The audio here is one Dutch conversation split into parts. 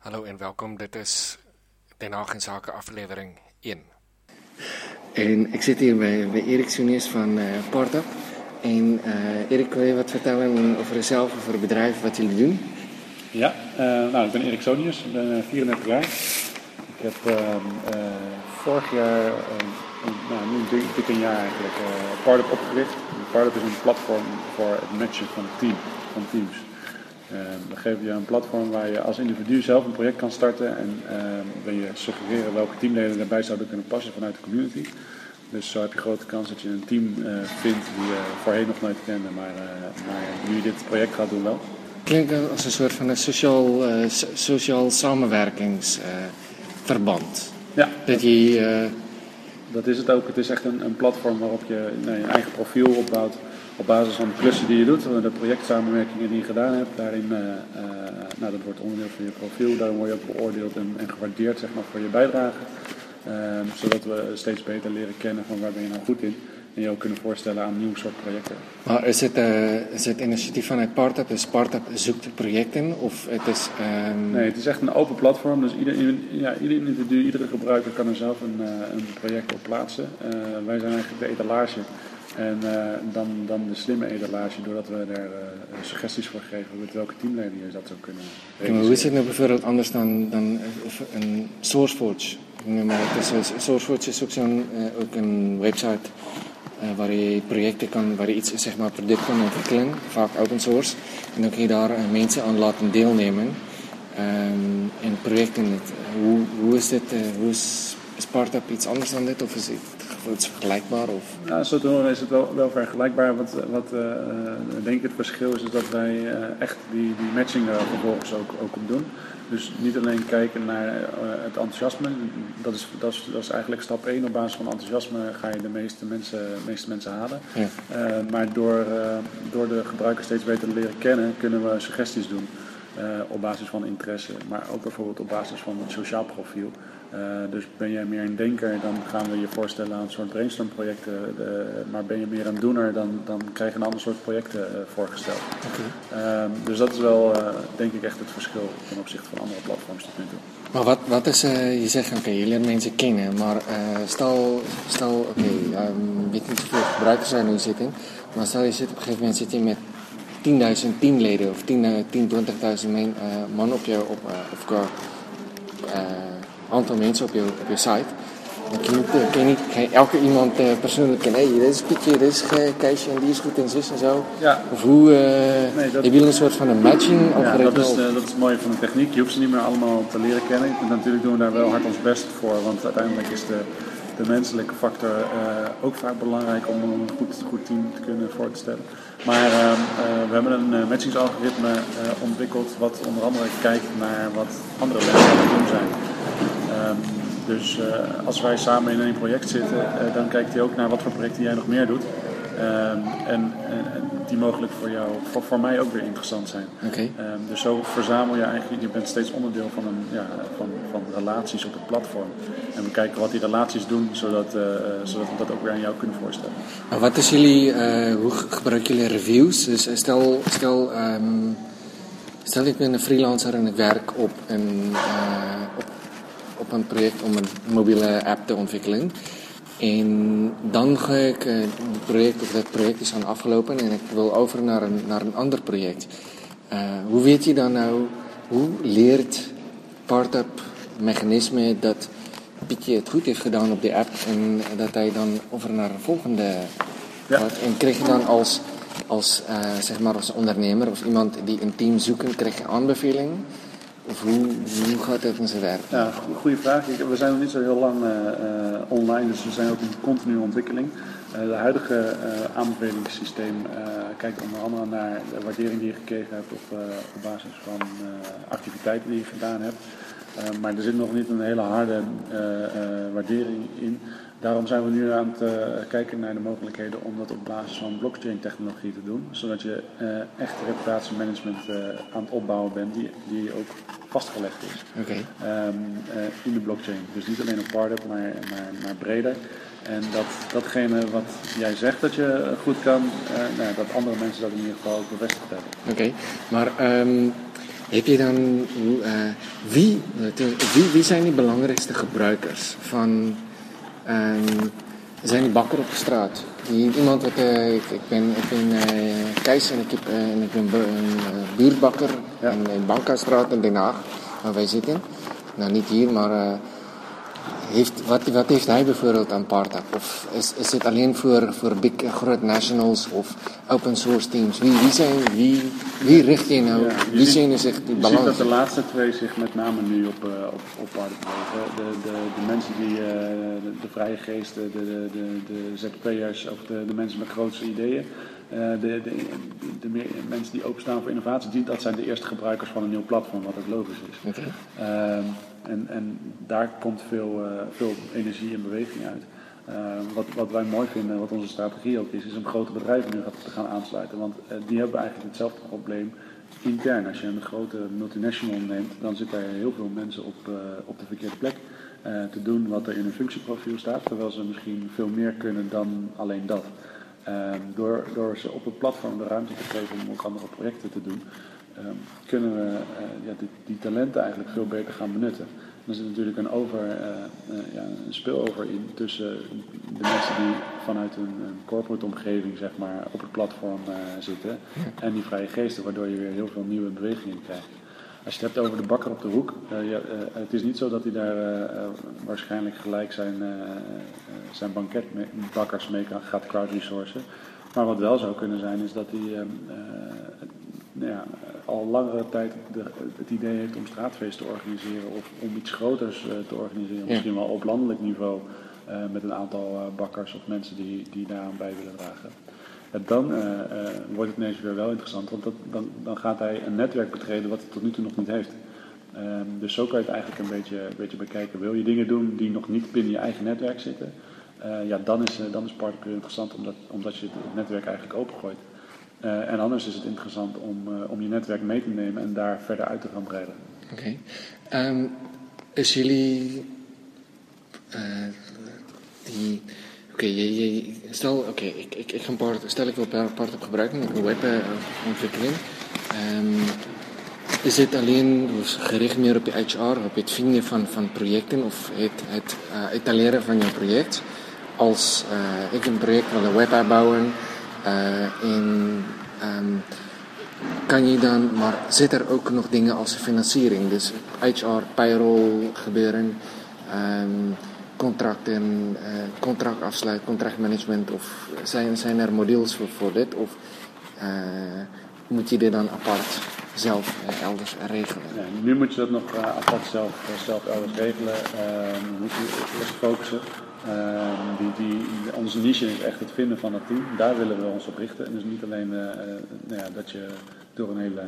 Hallo en welkom. Dit is Den Haag en Sake aflewering 1. En ek sit hier by by Erik Sonees van uh. En uh, Erik, wil je wat vertellen over jezelf, over het bedrijf, wat jullie doen? Ja, uh, nou, ik ben Erik Sonius, ik ben 34 jaar. Ik heb uh, vorig jaar, nou, nu dik een jaar eigenlijk, Partup opgericht. Partup is een platform voor het matchen van, team, van teams. We geven je een platform waar je als individu zelf een project kan starten en ben je suggereren welke teamleden daarbij zouden kunnen passen vanuit de community. Dus zo heb je grote kans dat je een team uh, vindt die je voorheen nog nooit kende, maar, uh, maar nu je dit project gaat doen wel. Klinkt als een soort van een sociaal, uh, sociaal samenwerkingsverband. ja. Dat je... Dat is het ook. Het is echt een, een platform waarop je nou, je eigen profiel opbouwt op basis van de klussen die je doet, de projectsamenwerkingen die je gedaan hebt. Daarin, nou, dat wordt onderdeel van je profiel. Daarin word je ook beoordeeld en, en gewaardeerd zeg maar, voor je bijdrage. Um, zodat we steeds beter leren kennen van waar ben je nou goed in. En je ook kunnen voorstellen aan nieuw soort projecten. Maar is het, uh, is het initiatief vanuit Partup? Dus Partup zoekt projecten? Of het is, um... Nee, het is echt een open platform. Dus ieder, ja, ieder individu, iedere gebruiker kan er zelf een, uh, een project op plaatsen. Wij zijn eigenlijk de etalage. En dan, dan de slimme etalage, doordat we er suggesties voor geven met welke teamleden je dat zou kunnen maar hoe is het nou bijvoorbeeld anders dan, dan een SourceForge? maar het is, SourceForge is ook, zo'n, uh, ook een website waar je projecten kan, waar je iets, zeg maar, product kan ontwikkelen, vaak open source. En dan kun je daar mensen aan laten deelnemen um, in projecten. Hoe, hoe is dit, hoe is Spartup iets anders dan dit? Of is het iets vergelijkbaar? Of? Ja, zo te horen is het wel, wel vergelijkbaar. Wat, wat uh, denk ik het verschil is, is dat wij uh, echt die, die matching daar vervolgens ook, ook op doen. Dus niet alleen kijken naar uh, het enthousiasme, dat is, dat, is, dat is eigenlijk stap 1. Op basis van enthousiasme ga je de meeste mensen, meeste mensen halen. Ja. maar door, door de gebruiker steeds beter te leren kennen, kunnen we suggesties doen. op basis van interesse, maar ook bijvoorbeeld op basis van het sociaal profiel. Uh, dus ben jij meer een denker, dan gaan we je voorstellen aan een soort brainstormprojecten. Uh, maar ben je meer een doener, dan, dan krijg je een ander soort projecten uh, voorgesteld. Okay. dus dat is wel, denk ik, echt het verschil ten opzichte van andere platforms tot nu toe. Maar wat, wat is, je zegt, oké, okay, je leert mensen kennen, maar stel, stel oké, okay, um, weet niet hoeveel gebruikers er nu zitten, maar stel je zit op een gegeven moment zit je met 10.000 teamleden of 10, 10 20.000 man op je, op, of aantal mensen op je, op je site. Dan kun je, niet, kun je niet elke iemand uh, persoonlijk kennen. Hey, dit is Pietje, dit is Keisje en die is goed in zus en zo. Ja. Of hoe, uh, nee, dat, je wil een soort van een matching ja, dat is, uh, dat is het mooie van de techniek. Je hoeft ze niet meer allemaal te leren kennen. En natuurlijk doen we daar wel hard ons best voor. Want uiteindelijk is de, de menselijke factor ook vaak belangrijk om een goed, goed team te kunnen voor te stellen. Maar we hebben een matchingsalgoritme ontwikkeld wat onder andere kijkt naar wat andere mensen aan het doen zijn. Um, dus uh, als wij samen in een project zitten, uh, dan kijkt hij ook naar wat voor projecten jij nog meer doet. Um, en, die mogelijk voor jou, voor, voor mij ook weer interessant zijn. Okay. Um, dus zo verzamel je eigenlijk, je bent steeds onderdeel van, een, ja, van, van relaties op het platform. En we kijken wat die relaties doen, zodat, uh, zodat we dat ook weer aan jou kunnen voorstellen. Maar wat is jullie, hoe gebruiken jullie reviews? Dus stel, stel, um, stel ik ben een freelancer en ik werk op een, op op een project om een mobiele app te ontwikkelen. En dan ga ik uh, het project, of dat project is aan afgelopen en ik wil over naar een, naar een ander project. Uh, hoe weet je dan nou, hoe leert Partup mechanisme dat Pietje het goed heeft gedaan op die app en dat hij dan over naar een volgende ja. gaat? En krijg je dan als, als, uh, zeg maar als ondernemer of iemand die een team zoekt, krijg je aanbeveling? Of hoe, gaat dat in zijn werk? Ja, goede vraag. We zijn nog niet zo heel lang uh, uh, online, dus we zijn ook in continue ontwikkeling. Uh, de huidige aanbevelingssysteem kijkt onder andere naar de waardering die je gekregen hebt op basis van activiteiten die je gedaan hebt. maar er zit nog niet een hele harde waardering in. Daarom zijn we nu aan het uh, kijken naar de mogelijkheden om dat op basis van blockchain-technologie te doen. Zodat je uh, echt reputatiemanagement uh, aan het opbouwen bent, die, die ook vastgelegd is okay. um, in de blockchain. Dus niet alleen op Pardup, maar, maar, maar breder. En dat, datgene wat jij zegt dat je goed kan, nou, dat andere mensen dat in ieder geval ook bevestigd hebben. Oké, okay. maar um, heb je dan eh, wie, wie, wie zijn die belangrijkste gebruikers van ehm zijn die bakker op de straat? Die, iemand wat eh, ik, ik ben ik ben Kees en ik heb eh, en ik ben een buurtbakker Ja. in, in Bankastraat in Den Haag waar wij zitten. Nou niet hier, maar heeft, wat, wat heeft hij bijvoorbeeld aan Partap? Of is, is het alleen voor, voor big, groot nationals of open source teams? Wie, wie zijn, wie, wie richt je nou? Ja, wie zijn echt die ziet dat balans? de laatste twee zich met name nu op, eh op, bewegen. De, de, de mensen die, eh, de, de vrije geesten, de, de, de, de ZP'ers of de, de mensen met grootste ideeën. Eh, de, de, de, mensen die openstaan voor innovatie, die, dat zijn de eerste gebruikers van een nieuw platform, wat ook logisch is. Ehm, en, en daar komt veel, eh, veel energie en beweging uit. Ehm, wat, wat wij mooi vinden, wat onze strategie ook is, is om grote bedrijven nu te gaan aansluiten. Want eh, die hebben eigenlijk hetzelfde probleem intern. Als je een grote multinational neemt, dan zitten er heel veel mensen op, op de verkeerde plek te doen wat er in hun functieprofiel staat. Terwijl ze misschien veel meer kunnen dan alleen dat. Ehm, door, door ze op het platform de ruimte te geven om ook andere projecten te doen, ehm, kunnen we eh, ja, die, die talenten eigenlijk veel beter gaan benutten. Er zit natuurlijk een, over, eh, eh, ja, een spillover in tussen de mensen die vanuit een, een corporate omgeving zeg maar, op het platform zitten en die vrije geesten, waardoor je weer heel veel nieuwe bewegingen krijgt. Als je het hebt over de bakker op de hoek, eh, ja, eh, het is niet zo dat hij daar eh, waarschijnlijk gelijk zijn, zijn banketbakkers mee kan- gaat crowdresourcen. Maar wat wel zou kunnen zijn, is dat hij eh, eh, nou ja, al langere tijd de, het idee heeft om straatfeesten te organiseren of om iets groters te organiseren. Ja. Misschien wel op landelijk niveau met een aantal bakkers of mensen die, die daaraan bij willen dragen. Dan eh, eh, wordt het ineens weer wel interessant, want dan, dan gaat hij een netwerk betreden wat hij tot nu toe nog niet heeft. Ehm, dus zo kan je het eigenlijk een beetje, een beetje bekijken. Wil je dingen doen die nog niet binnen je eigen netwerk zitten? Eh, ja, dan is, eh, dan is interessant omdat, omdat je het netwerk eigenlijk opengooit. Eh, en anders is het interessant om, om je netwerk mee te nemen en daar verder uit te gaan breiden. Oké. Ehm, is jullie die. Oké, stel, oké, ik, ik, ik ga een part, stel ik wil een part op gebruiken, ik wil web eh, ontwikkelen. Ehm, is het alleen gericht meer op je HR, op het vinden van, van projecten of het, het eh, etaleren van je project? Als eh, ik een project wil een webapp bouwen eh, ehm, kan je dan, maar zit er ook nog dingen als financiering, dus HR, payroll gebeuren, ehm, contracten, eh, contractafsluit, contractmanagement of zijn, zijn er modules voor, dit of eh, moet je dit dan apart zelf eh, elders regelen? Nu moet je dat nog apart zelf, zelf elders regelen. Ehm, we moeten eerst focussen. Ehm, die, die, onze niche is echt het vinden van het team. Daar willen we ons op richten. En dus niet alleen nou ja, dat je door een hele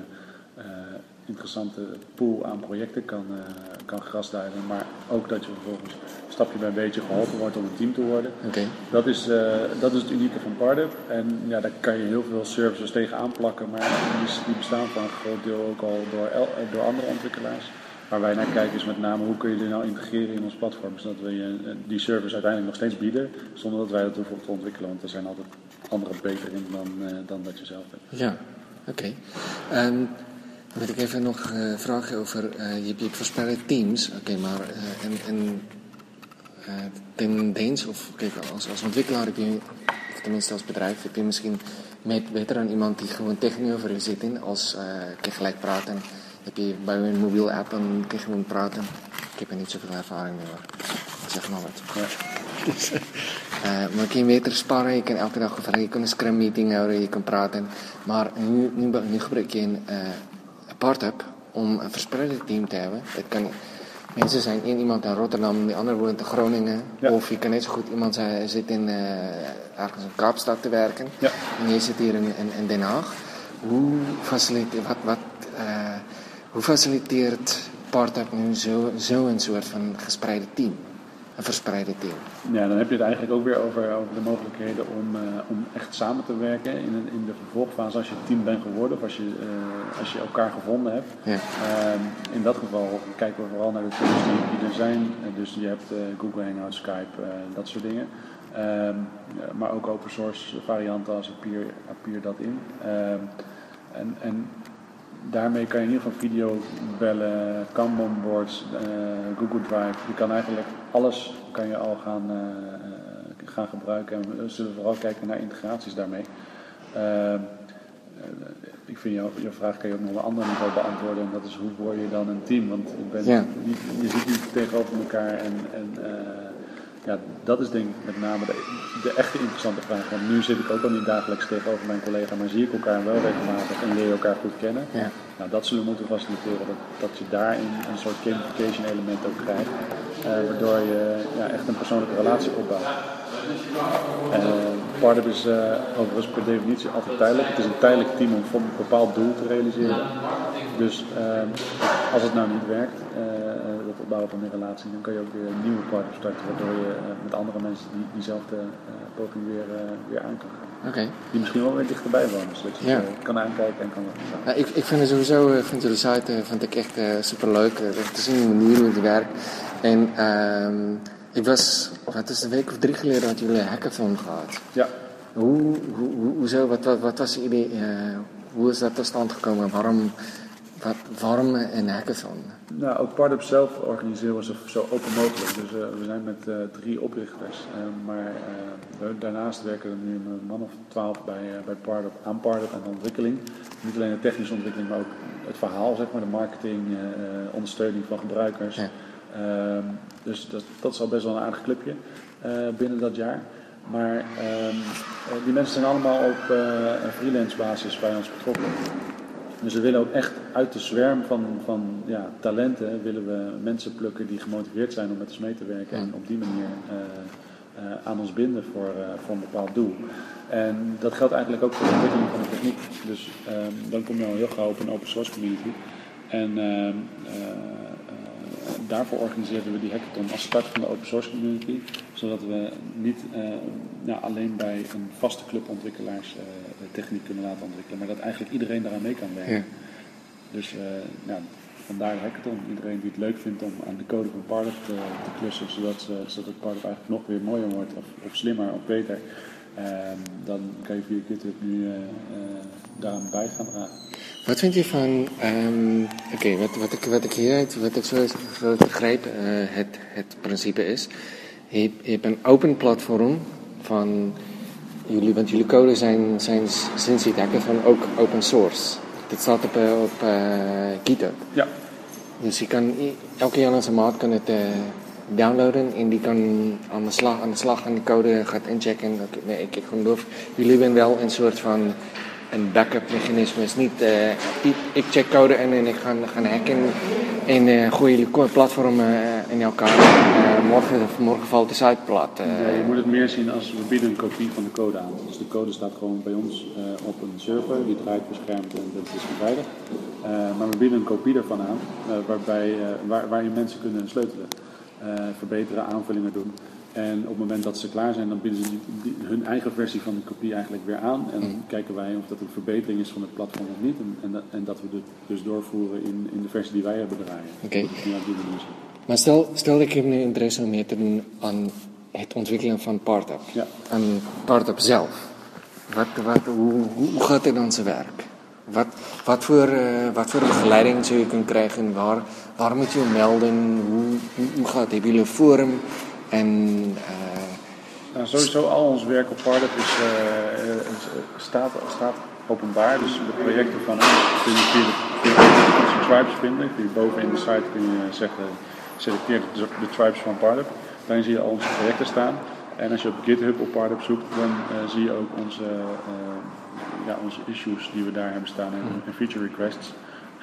interessante pool aan projecten kan, kan grasduiven. Maar ook dat je vervolgens stapje bij beetje geholpen wordt om een team te worden. Oké, Dat is, eh, dat is het unieke van Pardip. En ja, daar kan je heel veel services tegen aanplakken, maar die, die bestaan voor een groot deel ook al door, eh, door andere ontwikkelaars. Waar wij naar kijken is met name hoe kun je dit nou integreren in ons platform, zodat we je eh, die service uiteindelijk nog steeds bieden, zonder dat wij dat hoeven te ontwikkelen, want er zijn altijd anderen beter in dan, dan dat je zelf bent. ja, oké. Ehm, wil ik even nog eh, vragen over, eh, je, hebt- verspreide teams, oké, maar eh, en, en tendens, of kijk, als, als ontwikkelaar heb je, of tenminste als bedrijf, heb je misschien met, beter dan iemand die gewoon tegenover je zit in, als je gelijk praten. Heb je bij een mobiel app, dan kan je gewoon praten. Ik heb er niet zoveel ervaring mee. Ik zeg maar wat. Ja. Eh, maar kun je beter sparen, je kan elke dag of je kan een scrum meeting houden, je kan praten. Maar nu, nu, nu gebruik je een part-up om een verspreide team te hebben. Het kan mensen zijn, één iemand in Rotterdam, de ander woont in Groningen. Ja. Of je kan net zo goed iemand zijn, zit in eh, ergens in Kaapstad te werken. Ja. En jij zit hier in, in, in Den Haag. Hoe faciliteert, wat, wat, eh, hoe faciliteert part-up nu zo, zo een soort van gespreide team? Een verspreide team. Ja, dan heb je het eigenlijk ook weer over, over de mogelijkheden om, eh, om echt samen te werken in, een- in de vervolgfase als je team bent geworden of als je, eh, als je elkaar gevonden hebt. Ja. Ehm, in dat geval kijken we vooral naar de tools die, die er zijn. Eh, dus je hebt Google Hangouts, Skype, dat soort dingen. Ehm, maar ook open source varianten als Appear, Appear dat in. Ehm, en, en daarmee kan je in ieder geval video bellen, Kanban boards, eh, Google Drive. Je kan eigenlijk alles kan je al gaan, eh, eh, gaan gebruiken. En we zullen vooral kijken naar integraties daarmee. Ehm, eh, ik vind jouw, jouw vraag kan je ook nog op een ander niveau beantwoorden. En dat is hoe word je dan een team? Want je, bent, Ja. je, je zit niet tegenover elkaar. En, en ja, dat is denk ik met name de, de echte interessante vraag. Want nu zit ik ook al niet dagelijks tegenover mijn collega. Maar zie ik elkaar wel regelmatig en leer je elkaar goed kennen. Ja. Nou, dat zullen we moeten faciliteren. Dat, dat je daarin een soort gamification element ook krijgt. eh, waardoor je ja, echt een persoonlijke relatie opbouwt. Uh, Partner is uh, overigens per definitie altijd tijdelijk. Het is een tijdelijk team om een bepaald doel te realiseren. Dus uh, als het nou niet werkt, uh, dat opbouwen van een relatie, dan kan je ook weer een nieuwe partner starten. Waardoor je met andere mensen die, diezelfde poging weer, weer aan kan gaan. Okay. Die misschien wel weer dichterbij wonen, zodat je ja. kan aankijken en kan nou, ik, ik vind het sowieso, vind de site vind ik echt super leuk. te zien de manier hoe het werkt. En ehm, ik was, wat is een week of drie geleden, had jullie een hackathon gehad. Ja. Hoe, hoe, hoe, hoezo, wat, wat, wat was idee, uh, hoe is dat tot stand gekomen? Waarom, wat, waarom een hackathon? Nou, ook Partup zelf organiseren we zo, zo open mogelijk. Dus uh, we zijn met uh, drie oprichters. maar we, daarnaast werken er nu een man of twaalf bij, bij Partup, aan Partup en ontwikkeling. Niet alleen de technische ontwikkeling, maar ook het verhaal, zeg maar, de marketing, ondersteuning van gebruikers. Ja. Uh, dus dat, dat is al best wel een aardig clubje binnen dat jaar. Maar uh, die mensen zijn allemaal op freelance basis bij ons betrokken. Dus we willen ook echt uit de zwerm van, van ja, talenten willen we mensen plukken die gemotiveerd zijn om met ons mee te werken. En op die manier aan ons binden voor, voor een bepaald doel. En dat geldt eigenlijk ook voor de ontwikkeling van de techniek. Dus ehm, dan kom je al heel gauw op een open source community. En ehm, daarvoor organiseren we die hackathon als start van de open source community. Zodat we niet uh, nou, alleen bij een vaste club ontwikkelaars uh, techniek kunnen laten ontwikkelen. Maar dat eigenlijk iedereen daaraan mee kan werken. Ja. Dus uh, nou, vandaar de hackathon. Iedereen die het leuk vindt om aan de code van Partup te, te klussen. Zodat, zodat Partup eigenlijk nog weer mooier wordt. Of, of slimmer of beter. Ehm, dan kan je via GitHub nu daaraan bij gaan dragen. Wat vind je van, um, oké, okay, wat, wat, ik, wat ik hieruit, wat ik zo, zo begrijp, uh, het, het principe is, je, je hebt een open platform van jullie, want jullie code zijn, zijn sinds het hackathon ook open source. Dit staat op, op uh, GitHub. Ja. Dus je kan, elke Janse maat kan het uh, downloaden en die kan aan de slag, aan de slag en die code gaat inchecken. Nee, ik, ik geloof, jullie zijn wel een soort van een backup mechanisme is niet, uh, ik, check code in en ik ga gaan hacken en uh, gooi jullie platform uh, in elkaar. morgen, morgen valt de site plat. Je moet het meer zien als we bieden een kopie van de code aan. Dus de code staat gewoon bij ons op een server, die draait beschermd en dat is beveiligd. maar we bieden een kopie daarvan aan, waarbij, waar, waar je mensen kunnen sleutelen, verbeteren, aanvullingen doen. En op het moment dat ze klaar zijn, dan bieden ze hun eigen versie van de kopie eigenlijk weer aan. En dan mm. kijken wij of dat een verbetering is van het platform of niet. En, en, en dat we het dus doorvoeren in, in de versie die wij hebben draaien. Oké. Okay. Maar stel, stel ik heb nu interesse om mee te doen aan het ontwikkelen van Partup. Ja. Aan Partup zelf. Wat, wat, hoe, hoe gaat dit dan zijn werk? Wat, wat, voor, uh, wat voor begeleiding zou je kunnen krijgen? Waar, waar moet je melden? Hoe, hoe, hoe gaat het? Hebben jullie een forum? En, uh, nou, sowieso al ons werk op Partup is, uh, staat, staat openbaar. Dus de projecten van ons kun je via de, tribes vinden. Kun je boven in de site kun je zeggen, selecteer de, de tribes van Partup. Daarin zie je al onze projecten staan. En als je op GitHub op Partup zoekt, dan uh, zie je ook onze, ja, onze issues die we daar hebben staan en, en feature requests.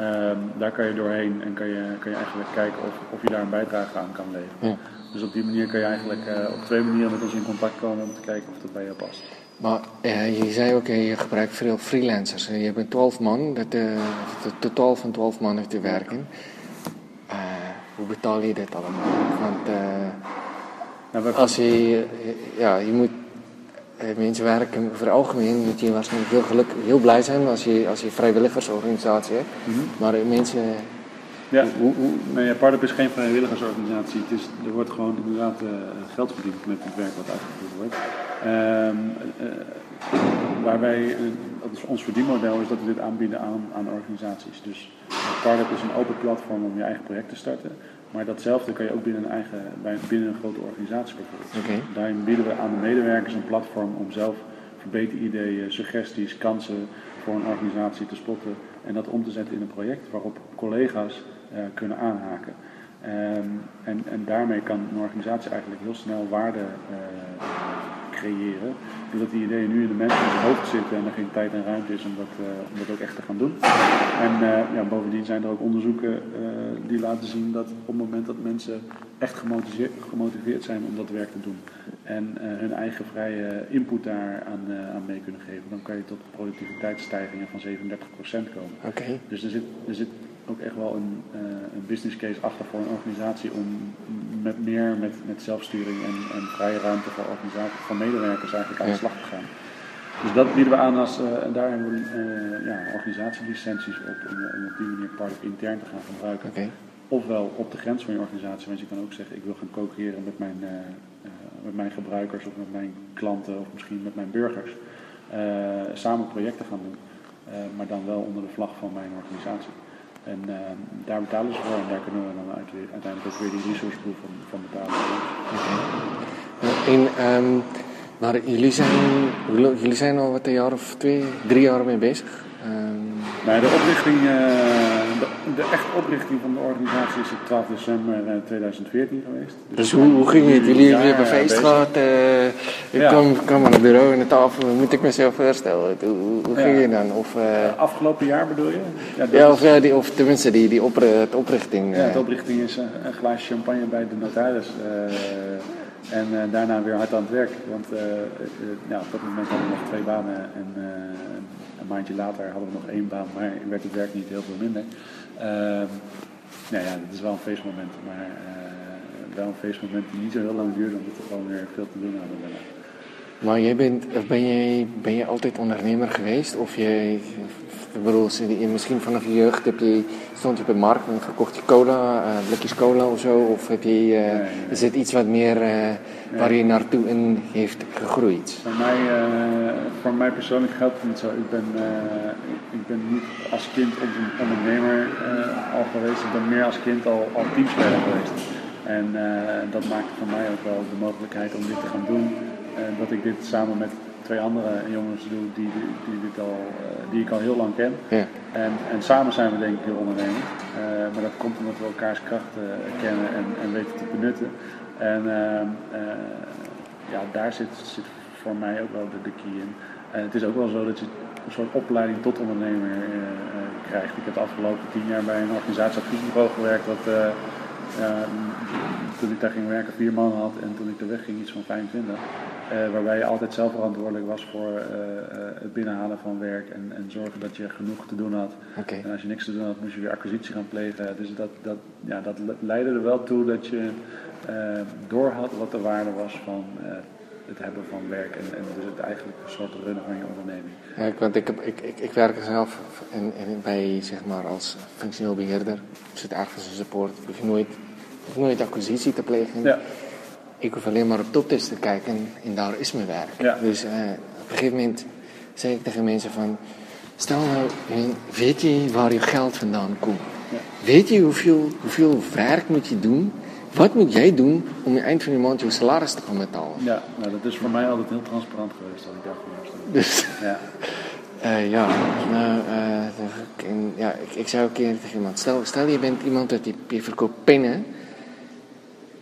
Um, daar kan je doorheen en kan je, kan je eigenlijk kijken of, of je daar een bijdrage aan kan leveren. Ja. Dus op die manier kan je eigenlijk uh, op twee manieren met ons in contact komen om te kijken of dat bij jou past. Maar uh, je zei ook, uh, je gebruikt veel freelancers. Je bent 12 man, dat de totaal van 12 man heeft te werken. hoe betaal je dit allemaal? Want nou, als je, ja, je moet mensen werken voor het algemeen moet je waarschijnlijk heel gelukkig, heel blij zijn als je, als je vrijwilligersorganisatie hebt. Mm -hmm. Maar mensen ja, hoe, hoe, nee, Partup is geen vrijwilligersorganisatie. Het is, er wordt gewoon inderdaad uh, geld verdiend met het werk wat uitgevoerd wordt. Um, uh, waar wij dat is ons verdienmodel is dat we dit aanbieden aan, aan organisaties. Dus Startup is een open platform om je eigen project te starten. Maar datzelfde kan je ook binnen een, eigen, bij- binnen een grote organisatie bijvoorbeeld. Daarin bieden we aan de medewerkers een platform om zelf verbeterideeën, suggesties, kansen voor een organisatie te spotten en dat om te zetten in een project waarop collega's eh, kunnen aanhaken. Ehm, en, en daarmee kan een organisatie eigenlijk heel snel waarde eh, creëren, doordat die ideeën nu in de mensen in hun hoofd zitten en er geen tijd en ruimte is om dat, eh, om dat ook echt te gaan doen. En eh, ja, bovendien zijn er ook onderzoeken eh, die laten zien dat op het moment dat mensen echt gemotiveerd, gemotiveerd zijn om dat werk te doen en hun eigen vrije input daar aan, aan mee kunnen geven, dan kan je tot productiviteitsstijgingen van 37% komen. Oké. Dus er zit, er zit ook echt wel een, eh, een business case achter voor een organisatie om met meer met, met zelfsturing en, en vrije ruimte voor, organisatie, voor medewerkers eigenlijk aan de slag te gaan. Dus dat bieden we aan als, eh, en daar hebben we eh, ja, organisatielicenties op om, om op die manier part intern te gaan gebruiken. Ofwel op de grens van je organisatie, want je kan ook zeggen ik wil gaan co-creëren met mijn, met mijn gebruikers of met mijn klanten of misschien met mijn burgers. Samen projecten gaan doen, maar dan wel onder de vlag van mijn organisatie. En eh, daar betalen ze voor en daar kunnen we dan uit, uiteindelijk ook weer die resource pool van, van betalen. En, ehm, maar jullie zijn, jullie zijn al wat een jaar of twee, drie jaar mee bezig. Ehm, Nou, de oprichting, eh, de, de echte oprichting van de organisatie is op 12 december eh, 2014 geweest. dus hoe, hoe ging het? Jullie hebben een feest gehad. eh, ik Ja. kwam, kwam aan het bureau en de tafel, moet ik mezelf voorstellen? Hoe, hoe- Ja. ging je dan? Of, eh, Afgelopen jaar bedoel je? Ja, of, ja, die, of tenminste die, die het oprichting. Ja, eh, de oprichting is een, een glaasje champagne bij de notaris. En eh, daarna weer hard aan het werk. Want eh, eh, ja, op dat moment hadden we nog twee banen. En een maandje later hadden we nog één baan. Maar werd het werk niet heel veel minder. Ehm, nou ja, het is wel een feestmoment. Maar wel een feestmoment die niet zo heel lang duurde. Omdat we gewoon weer veel te doen hadden daarna. Jij bent, ben, jij, ben je altijd ondernemer geweest? Of je, ik bedoel, misschien vanaf je jeugd heb je, stond je op de markt en verkocht je cola, eh, blikjes cola of zo? Of heb je, nee, nee. is het iets wat meer eh, waar je naartoe in heeft gegroeid? Voor mij, voor mij persoonlijk geldt het niet zo. Ik ben, ik, ben niet als kind onder- ondernemer al geweest. Ik ben meer als kind al, al teamspeler geweest. En dat maakte voor mij ook wel de mogelijkheid om dit te gaan doen. En dat ik dit samen met twee andere jongens doe die, die, dit al, eh, die ik al heel lang ken. Ja. En, en samen zijn we denk ik heel ondernemend. Eh, maar dat komt omdat we elkaars krachten kennen en, en weten te benutten. En ehm, eh, ja, daar zit, zit voor mij ook wel de, de key in. Het is ook wel zo dat je een soort opleiding tot ondernemer krijgt. Ik heb de afgelopen tien jaar bij een organisatieadviesbureau gewerkt dat eh, ja, toen ik daar ging werken vier man had en toen ik er weg ging iets van 25. Eh, waarbij je altijd zelf verantwoordelijk was voor eh, eh, het binnenhalen van werk en, en zorgen dat je genoeg te doen had. En als je niks te doen had, moest je weer acquisitie gaan plegen. Dus dat, dat, ja, dat le- leidde er wel toe dat je eh door had wat de waarde was van het hebben van werk en, en dus het eigenlijk een soort runnen van je onderneming. Ja, want ik, heb, ik, ik, ik werk zelf bij, zeg maar, als functioneel beheerder. Ik zit ergens in support. Ik hoef nooit, nooit acquisitie te plegen. Ja, Ik hoef alleen maar op toptest te kijken en, en daar is mijn werk. Ja. Dus eh, op een gegeven moment zei ik tegen mensen van... Stel nou, eh, weet je waar je geld vandaan komt? Ja. Weet je hoeveel, hoeveel werk moet je doen? Wat moet jij doen om je eind van de maand je salaris te gaan betalen? ja nou, dat is voor mij altijd heel transparant geweest dat ik daar voor stond. Dus Ja. eh, ja, nou, eh, ik- en, ja ik, ik zou een keer tegen iemand... Stel, stel je bent iemand dat je, je verkoopt pennen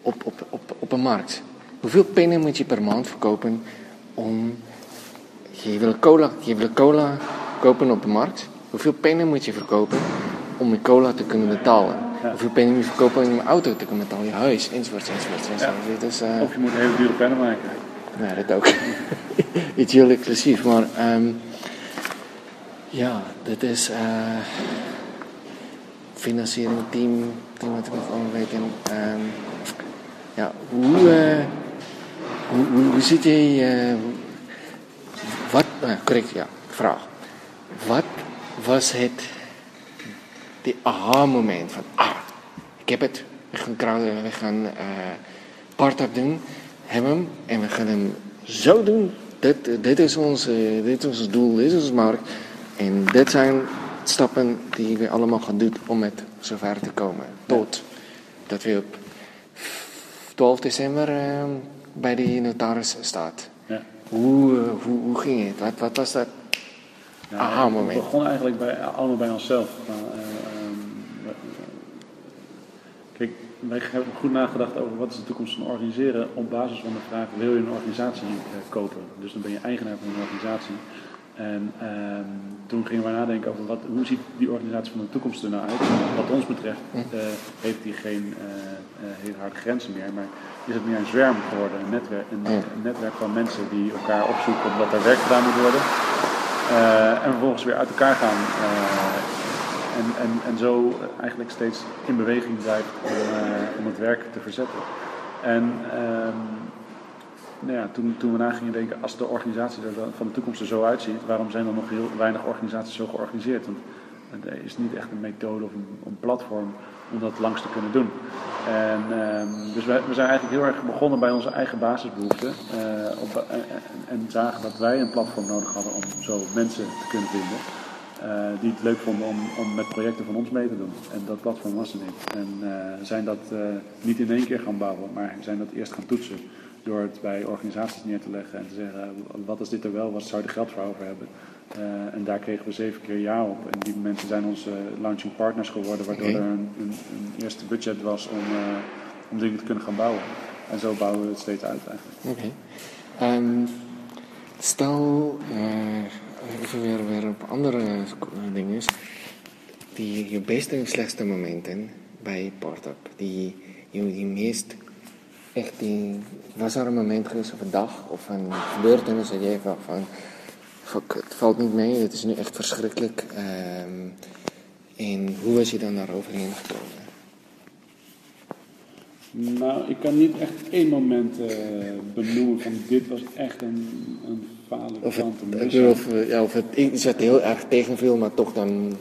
op, op, op, op een markt. Hoeveel pennen moet je per maand verkopen om... Je wil cola, je wil cola kopen op de markt. Hoeveel pennen moet je verkopen om je cola te kunnen betalen? Ja. Hoeveel pennen moet je verkopen om je auto te kunnen betalen? Je huis, enzovoort, enzovoort. enzovoort. Dus, eh, Of je moet hele dure pennen maken. ja, dat ook. Iets heel exclusief, maar ehm, ja, dit is eh financiering, team, team wat ik nog allemaal weet. En, ja, hoe, eh, hoe, hoe, hoe zit jij, eh, wat, uh, correct, ja, vraag. Wat was het, die aha-moment van, ah, ik heb het, we gaan, crowd- we gaan eh part-up doen, hebben hem en we gaan hem zo doen dit, dit, is ons, dit is ons doel, dit is ons markt. En dit zijn stappen die we allemaal gaan doen om het zover te komen. Tot dat we op 12 december uh, bij de notaris staat. Ja. Hoe, uh, hoe, hoe ging het? Wat, wat was dat Ja, aha-moment? Het begon eigenlijk bij, allemaal bij onszelf. Eh, ehm, kijk, wij hebben goed nagedacht over wat is de toekomst van organiseren op basis van de vraag: wil je een organisatie eh, kopen? Dus dan ben je eigenaar van een organisatie. En ehm, toen gingen we nadenken over wat, hoe ziet die organisatie van de toekomst er nou uit. Wat ons betreft eh, heeft die geen eh, eh, hele harde grenzen meer, maar is het meer een zwerm geworden, een netwerk, een, Ja. een netwerk van mensen die elkaar opzoeken omdat er werk gedaan moet worden. En vervolgens weer uit elkaar gaan. en, en, en zo eigenlijk steeds in beweging blijft om, om het werk te verzetten. En ehm, nou toen, toen we na gingen denken, als de organisatie van de toekomst er zo uitziet, waarom zijn er nog heel weinig organisaties zo georganiseerd? Want er is niet echt een methode of een, platform om dat langs te kunnen doen. En, ehm, dus we zijn eigenlijk heel erg begonnen bij onze eigen basisbehoeften. eh, op, en, en- en zagen dat wij een platform nodig hadden om zo mensen te kunnen vinden. eh, die het leuk vonden om, om met projecten van ons mee te doen. En dat platform was er niet. En eh, zijn dat eh, niet in één keer gaan bouwen, maar zijn dat eerst gaan toetsen. Door het bij organisaties neer te leggen en te zeggen, wat is dit er wel, wat zou je er geld voor over hebben? Eh, en daar kregen we zeven keer ja op. En die mensen zijn onze launching partners geworden, waardoor er een, een, een eerste budget was om, eh, om dingen te kunnen gaan bouwen. En zo bouwen we het steeds uit eigenlijk. Oké. Ehm, stel, eh, even weer, weer op andere eh, dingen. Die je beste en slechtste momenten bij Portup. Die je die meest echt die. Was er een moment geweest of een dag of een gebeurtenis dat jij van, van fuck, het valt niet mee, het is nu echt verschrikkelijk. Ehm, en hoe was je dan daar overheen gekomen? Nou, ik kan niet echt één moment eh, benoemen van dit was echt een, een fale Of het, of, eh, ja, of het iets wat heel erg tegenviel, maar toch dan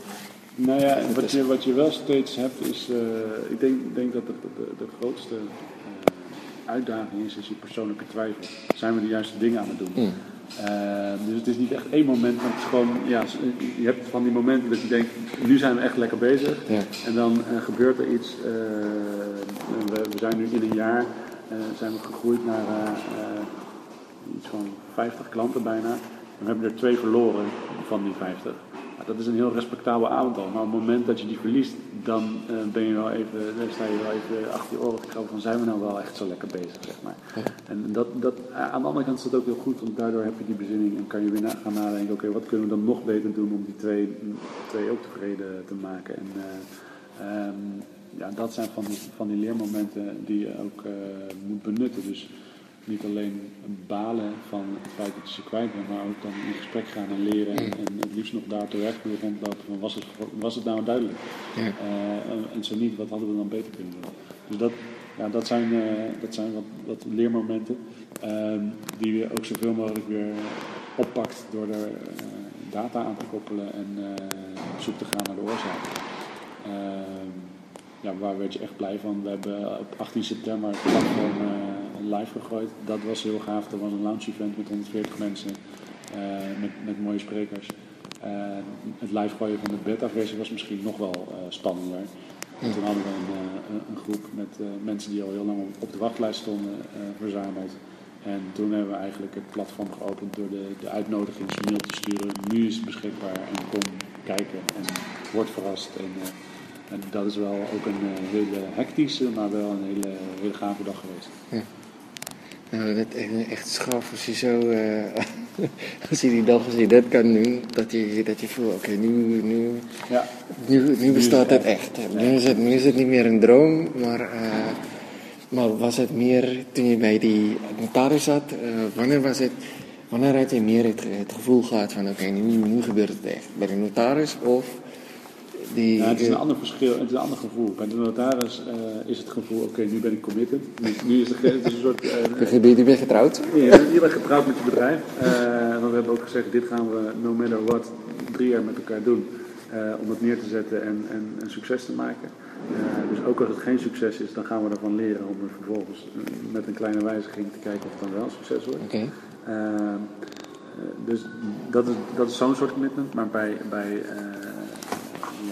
Nou ja, wat je, wat je wel steeds hebt is, eh, ik denk, denk dat de, de, de grootste uitdaging is, is je persoonlijke twijfel. Zijn we de juiste dingen aan het doen? Mm. Eh, dus het is niet echt één moment, maar het is gewoon, ja, je hebt van die momenten dat je denkt, nu zijn we echt lekker bezig. Ja. En dan eh, gebeurt er iets, eh, we, we zijn nu in een jaar, zijn we gegroeid naar iets van 50 klanten bijna. En we hebben er twee verloren van die 50. Dat is een heel respectabel aantal. Maar op het moment dat je die verliest, dan eh, ben je wel even, dan sta je wel even achter je oren te van zijn we nou wel echt zo lekker bezig, zeg maar. En dat, dat, aan de andere kant is dat ook heel goed, want daardoor heb je die bezinning en kan je weer na, gaan nadenken, oké, wat kunnen we dan nog beter doen om die twee, twee ook tevreden te maken. En, eh, ehm, ja, dat zijn van die, van die leermomenten die je ook eh, moet benutten. Dus niet alleen balen van het feit dat je ze kwijt bent, maar ook dan in gesprek gaan en leren. En, en het liefst nog daar te werkvloer rondlopen van was het, was het nou duidelijk? Ja. Eh, en, zo niet, wat hadden we dan beter kunnen doen? Dus dat, ja, dat zijn, eh, dat zijn wat, wat leermomenten ehm, die je ook zoveel mogelijk weer oppakt door er eh, data aan te koppelen en op zoek te gaan naar de oorzaak. Ehm, ja, waar werd je echt blij van? We hebben op 18 september het platform live gegooid. Dat was heel gaaf. Dat was een launch event met 140 mensen, eh, met, met mooie sprekers. Eh, het live gooien van de beta-versie was misschien nog wel eh, spannender. En toen hadden we een, groep met mensen die al heel lang op de wachtlijst stonden verzameld. En toen hebben we eigenlijk het platform geopend door de, de uitnodigingsmail te sturen. Nu is het beschikbaar en kom kijken en word verrast. En, dat is wel ook een hele hectische, maar wel een hele, hele gave dag geweest. Nou, dat is echt schaf als je zo, eh, als je die dag, als je dat kan doen, dat je, dat je voelt, oké, nu, nu, Ja, nu, nu bestaat het echt. Nu is het, nu is het niet meer een droom, maar, eh, maar was het meer toen je bij die notaris zat, eh, wanneer was het, wanneer had je meer het, het gevoel gehad van, oké, nu, nu gebeurt het echt? Bij de notaris of die... Ja, het is een ander verschil, het is een ander gevoel. Bij de notaris eh, is het gevoel, oké, nu ben ik committed. Nu, nu is het, het is een soort... eh, Ben je, ben je getrouwd? je, je bent getrouwd met je bedrijf. Eh, want we hebben ook gezegd, dit gaan we no matter what drie jaar met elkaar doen. eh, om het neer te zetten en, en succes te maken. Eh, dus ook als het geen succes is, dan gaan we ervan leren om er vervolgens eh, met een kleine wijziging te kijken of het dan wel succes wordt. Oké. Dus dat is, dat is zo'n soort commitment. Maar bij, bij,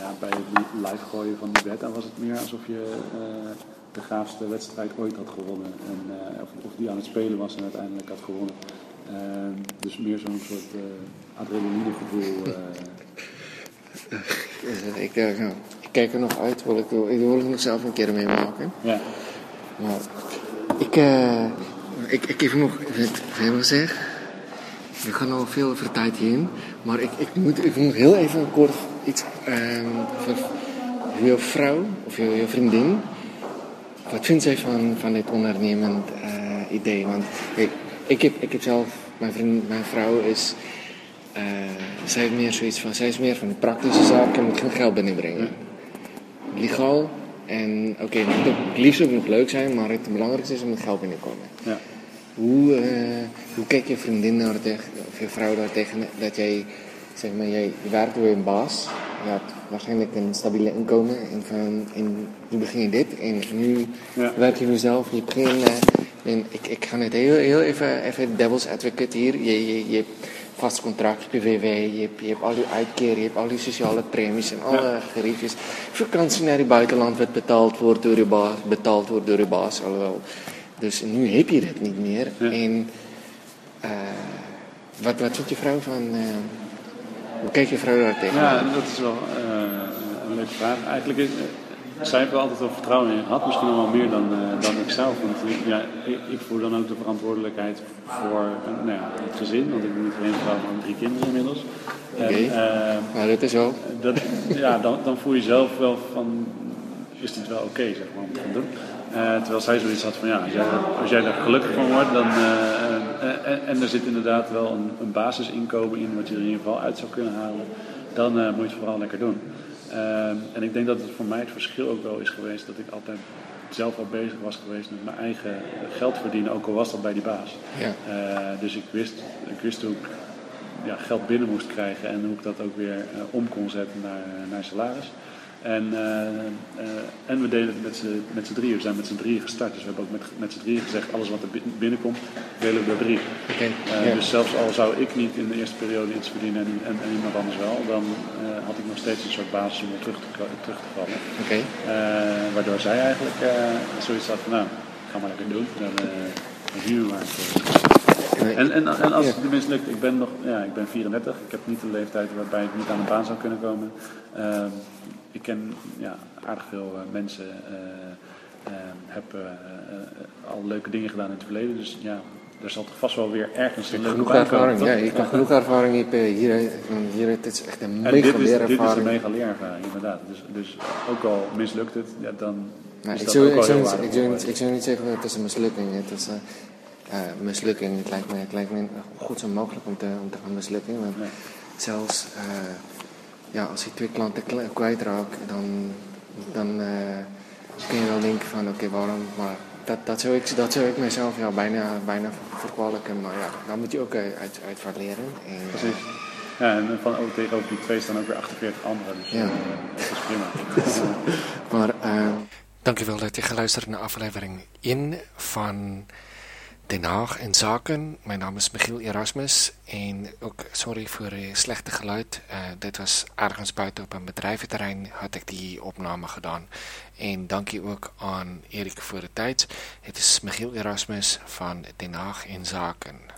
ja, bij het live gooien van die beta was het meer alsof je de gaafste wedstrijd ooit had gewonnen. En, of, of, die aan het spelen was en uiteindelijk had gewonnen. Ehm, dus meer zo'n soort adrenaline gevoel. ik, ik, kijk er nog uit, wil ik, ik wil het nog zelf een keer meemaken. Ja. Maar ik, ik, ik even nog even zeggen. We gaan al veel over tijd heen, maar ik, ik, moet, ik moet heel even kort iets um, voor jouw vrouw of jouw, jouw vriendin. Wat vindt zij van, van dit ondernemend uh, idee? Want ik, ik, heb, ik heb zelf, mijn, vriend, mijn vrouw is, uh, zij heeft meer zoiets van, zij is meer van de praktische zaken, moet geen geld binnenbrengen. Legaal, en oké, okay, het liefst ook nog leuk zijn, maar het belangrijkste is om het geld binnenkomen. Ja. Hoe, uh, hoe kijkt je vriendin daar tegen, of je vrouw daar tegen dat jij, zeg maar, jij werkt door een baas. Je hebt waarschijnlijk een stabiele inkomen. En van, in, nu begin je dit en nu ja. werk je nu zelf. Je begint, uh, en ik, ik ga net heel, heel even, even devil's advocate hier. Je, je, je vast contract, PVW, je hebt, je hebt al die uitkeringen, je hebt al die sociale premies en alle ja. geriefjes. Vakantie naar het buitenland wat betaald wordt door je baas, betaald wordt door je baas, alhoewel. Dus nu heb je dat niet meer. Ja. En uh, wat, wat vindt je vrouw van, uh, hoe kijkt je vrouw daar tegen? Ja, dat is wel uh, een leuke vraag. Eigenlijk is, zij heeft er altijd wel vertrouwen in gehad, misschien nog wel meer dan, uh, dan ik zelf. Want ja, ik, ik, voel dan ook de verantwoordelijkheid voor uh, nou ja, het gezin, want ik ben niet alleen vrouw, maar drie kinderen inmiddels. Oké, okay. uh, maar dat is wel. Dat, ja, dan, dan voel je zelf wel van, is dit wel oké, okay, zeg maar, om te gaan doen. terwijl zij zoiets had van, ja, als jij, als jij er gelukkig van wordt, dan, en, en er zit inderdaad wel een, een basisinkomen in wat je er in ieder geval uit zou kunnen halen, dan moet je het vooral lekker doen. Um, en ik denk dat het voor mij het verschil ook wel is geweest dat ik altijd zelf al bezig was geweest met mijn eigen geld verdienen, ook al was dat bij die baas. Ja. Dus ik wist, ik wist hoe ik ja, geld binnen moest krijgen en hoe ik dat ook weer om kon zetten naar, naar salaris. En, uh, uh, en we deden het met z'n drieën. We zijn met z'n drieën gestart. Dus we hebben ook met, met z'n drieën gezegd: alles wat er binnenkomt, delen we door drie. Okay. Uh, yeah. Dus zelfs al zou ik niet in de eerste periode iets verdienen en, en, en iemand anders wel, dan had ik nog steeds een soort basis om terug te, terug te vallen. Okay. waardoor zij eigenlijk zoiets had van: nou, ga maar lekker doen. Dan, dan zien we maar. En, en, en als het tenminste lukt, ik ben nog, ja, ik ben 34, ik heb niet de leeftijd waarbij ik niet aan de baan zou kunnen komen. Ik ken ja, aardig veel uh, mensen, uh, heb al leuke dingen gedaan in het verleden, dus ja, er zal toch vast wel weer ergens een leuke genoeg ervaring. Komen, ja, je kan genoeg ervaring hebben hier, hier. Het is echt een mega leerervaring. Dit is een mega leerervaring, inderdaad. Dus, dus ook al mislukt het, ja, dan. Nou, ik, zou, ik, zou niet, ik, zou niet, ik zou niet zeggen dat het is een mislukking. Het is, uh, mislukking. Het lijkt me, het lijkt me goed zo mogelijk om te, om te gaan mislukken. Want nee. zelfs uh, ja, als je twee klanten kwijtraakt, dan, dan uh, kun je wel denken van oké, okay, waarom. Maar dat, dat, zou ik, dat zou ik mezelf ja, bijna, bijna verkwalken. Maar ja, daar moet je ook uit, uit wat leren. En, Precies. Ja, en van ook tegenover die twee staan ook weer 48 anderen. Dus ja. dat is prima. maar, uh, Dankjewel dat je geluisterd naar aflevering 1 van Den Haag en Zaken. Mijn naam is Michiel Erasmus en ook sorry voor het slechte geluid. Uh, dit was ergens buiten op een bedrijventerrein had ik die opname gedaan. En dankie ook aan Erik voor de tijd. Het is Michiel Erasmus van Den Haag en Zaken.